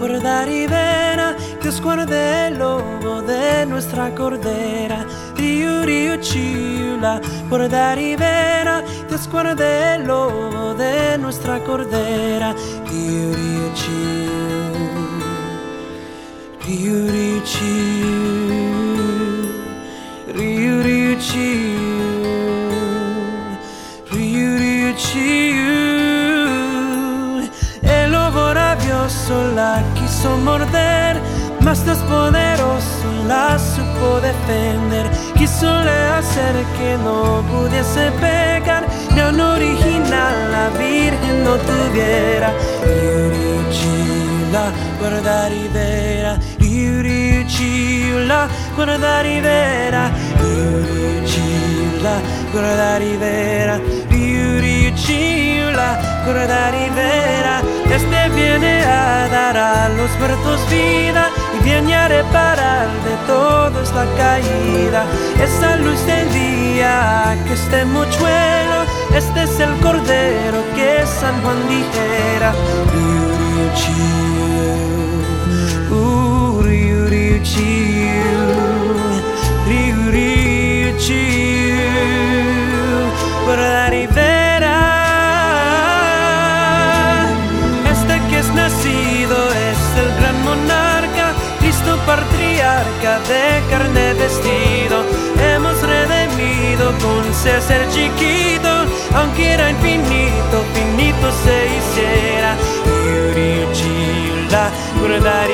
guardare vena che scuola dell'uomo de nostra cordera. Rio Rio Ciula guardare vena che de nostra cordera. Rio Rio Ciula El lobo rabioso la quiso morder, mas Dios poderoso la supo defender. Quiso le hacer que no pudiese pecar, ni un original la Virgen no tuviera. Riuricila, guarda rivera, riuricila, guarda rivera, riuricila, guarda rivera, riuricila, guarda rivera. Este viene a dar a los muertos vida y viene a reparar de todo esta caída. Esa luz del día que este mochuelo, este es el cordero que San Juan dijera. por la ribera. Este que es nacido es el gran monarca, Cristo patriarca de carne vestido. Hemos redimido con César chiquito, aunque era infinito, finito se hiciera. la